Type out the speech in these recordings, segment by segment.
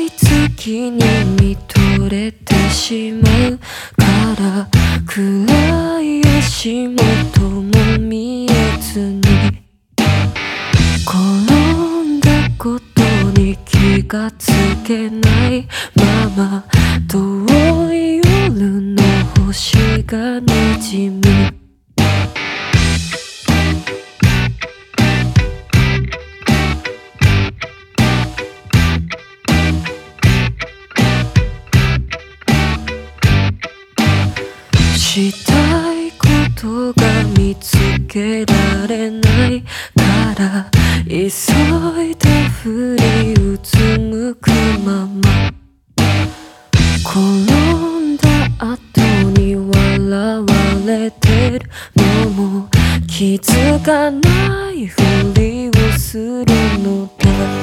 い月に見とれてしまうから暗い足元も見えずに転んだことに気がつけないまま遠い夜の星がにじむしたいことが見つけられないから急いで振りうつむくまま。転んだ後に笑われてるのも気づかないふりをするのだ。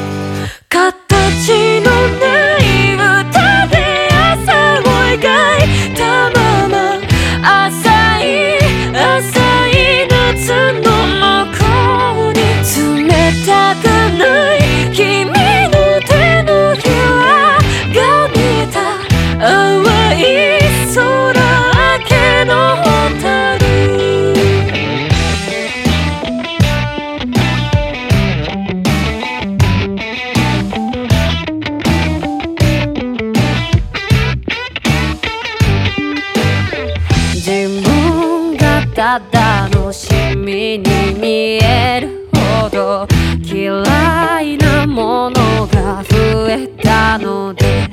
ただのしみに見えるほど嫌いなものが増えたので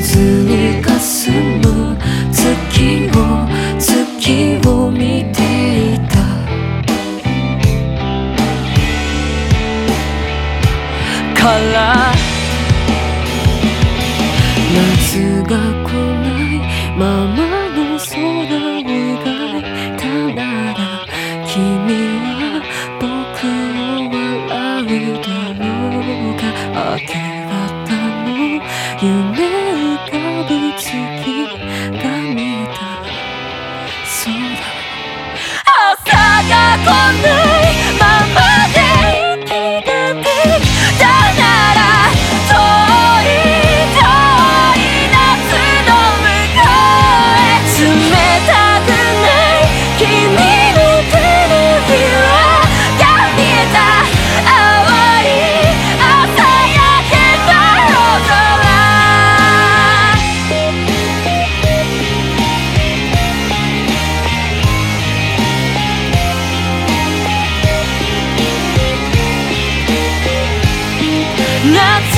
水にかすむ月を月を見ていた。から夏が来ないままの空を夏